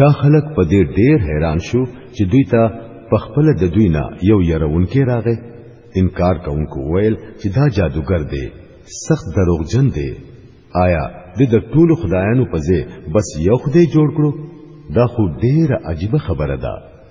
دا خلک په دې ډیر حیران شو چې دوی ته په خپل د دوی نه یو يرونکي راغی انکار کوونکو ویل چې دا جادوګر دی سخت دروغجن دی آیا د د ټولو خدایانو په ځای بس یو خدای جوړ کړو دا خو ډیره عجیب خبره ده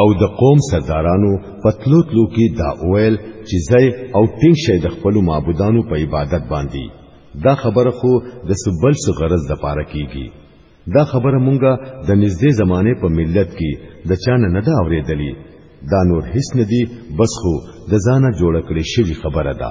او د قوم سردارانو په تلو تلو کې دا ویل چې ځای او ټینګ شي د خپل معبودانو په عبادت باندې دا خبره خو د سبل څه غرض د پاره کیږي دا خبره مونږه د نږدې زمانه په ملت کې د چانه نه دا اورېدلې دا نور هیڅ نه دی بس خو د ځانه جوړ کړی شوی خبره ده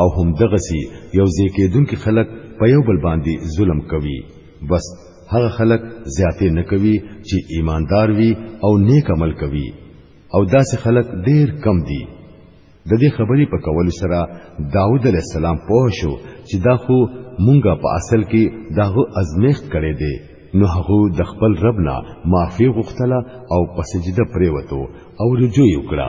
او هم دغسی یو ځای کېدونکي خلک په یو بل باندې ظلم کوي بس هغه خلک زیاتې نه کوي چې ایماندار وي او نیک عمل کوي او داسې خلک ډیر کم دي د دې خبرې په کولو سره داوود علی السلام پوه شو چې دا خو مونږه په اصل کې داغه ازمیخت کړي دي نو هغه د خپل رب نه معافي غوښتله او په سجده پریوتو او رجوع وکړه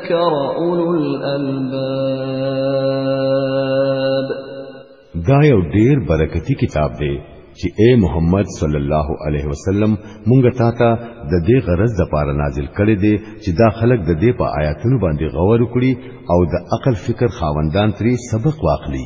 ليذكر أولو الألباب دا یو ډیر برکتی کتاب دی چې اے محمد صلی الله علیه وسلم مونږ تا ته د دې غرض د پاره نازل کړي دي چې دا خلک د دې په آیاتونو باندې غور وکړي او د عقل فکر خاوندان تری سبق واخلي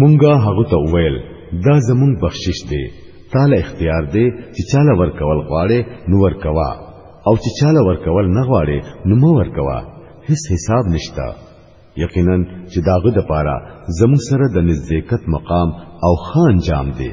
مونږه هغه ته ویل دا زمونږ بخشش دی تعالی اختیار دی چې چاله ورکول غواړي نو ورکوا او چې چاله ورکول نه غواړي نو مو ورکوا هیڅ حساب نشته یقینا چې داغه د پاره زموږ سره د نزدېکت مقام او خان جام دی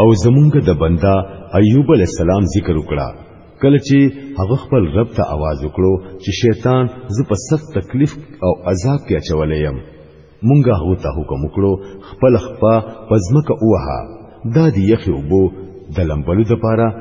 او زمونږ د بندا ایوب علی السلام ذکر وکړه کله چې هغه خپل رب ته आवाज وکړو چې شیطان زه په سخت تکلیف او عذاب کې اچولې يم مونږه هو ته حکم وکړو خپل خپا پزمکه اوها دا دی یخي وبو د لمبلو د پاره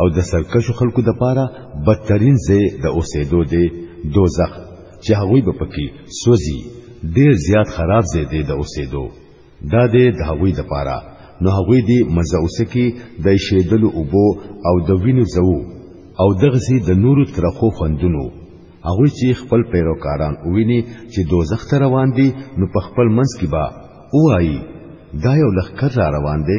او د سرکشو خلکو د پاره بدترین ځای د اوسېدو دی دوزخ چې هغوی به پکې سوځي ډیر زیات خراب ځای دی د اوسېدو دا دی د هغوی د پاره نو هغوی دی مزه اوسکی د شیدلو اوبو او د وینو زو او دغسی د نورو ترخو خوندونو هغوی چې خپل پیروکاران وویني چې دوزخ ته روان دي نو په خپل منځ کې با وایي دا یو لخر را روان دی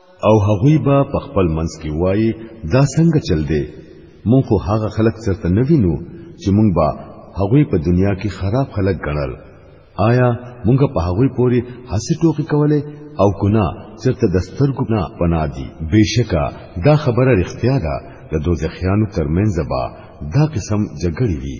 او هغوی به په خپل منځ کې وایي دا څنګه چل دی مونږ خو هغه خلک چرته نه وینو چې مونږ به هغوی په دنیا کې خراب خلک ګڼل آیا مونږ په هغوی پورې هسې ټوکی کولې او کنا چرته د سترګو نه پنا دي بهشکه دا خبره رښتیا ده د دوزخیانو ترمنځ به دا قسم جګړې وي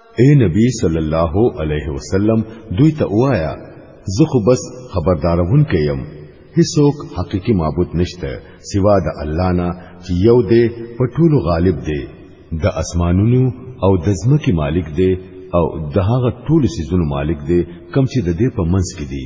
اے نبی صلی الله علیه وسلم دوی ته وایا زه خو بس خبردارون کيم هیڅوک حقيقي معبود نشته سوا د الله نه چې یو دی په ټولو غالب دی د اسمانونو او د ځمکې مالک دی او د هغه ټولو سيزونو مالک دی کم چې د دې په منځ کې دی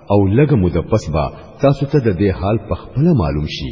او لګ مو د پس با تاسو ته د دې حال په خپل معلوم شي